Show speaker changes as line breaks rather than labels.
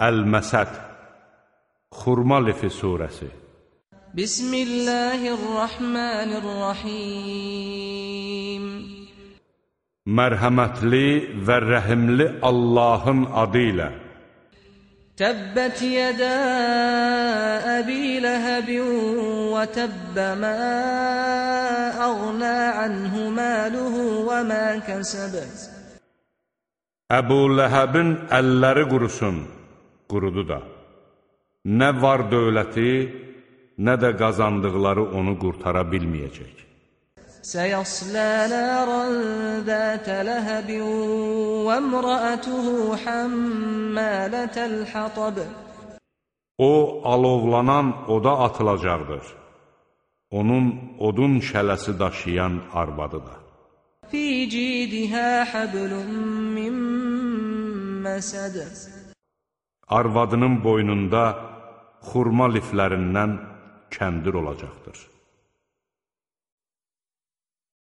Əl-Məsəd Xurma lifi surəsi
Bismillahirrahmanirrahim.
Mərhəmətli və rəhimli Allahın adı ilə
Təbbət yədə əbi ləhəbin və təbbə mə əğnə anhu məluhu və mə kəsəbət
Əbu Ləhəbin əlləri qurusun, qurudu da. Nə var dövləti, nə də qazandıqları onu qurtara bilməyəcək.
Səyaslə nəran zətə ləhəbin və mrəətuhu həmmələtəl xatab.
O, alovlanan oda atılacaqdır. Onun odun şələsi daşıyan arvadıdır.
Fi cidihə həblun min məsədir.
Arvadının boynunda xurma liflərindən kəndir olacaqdır.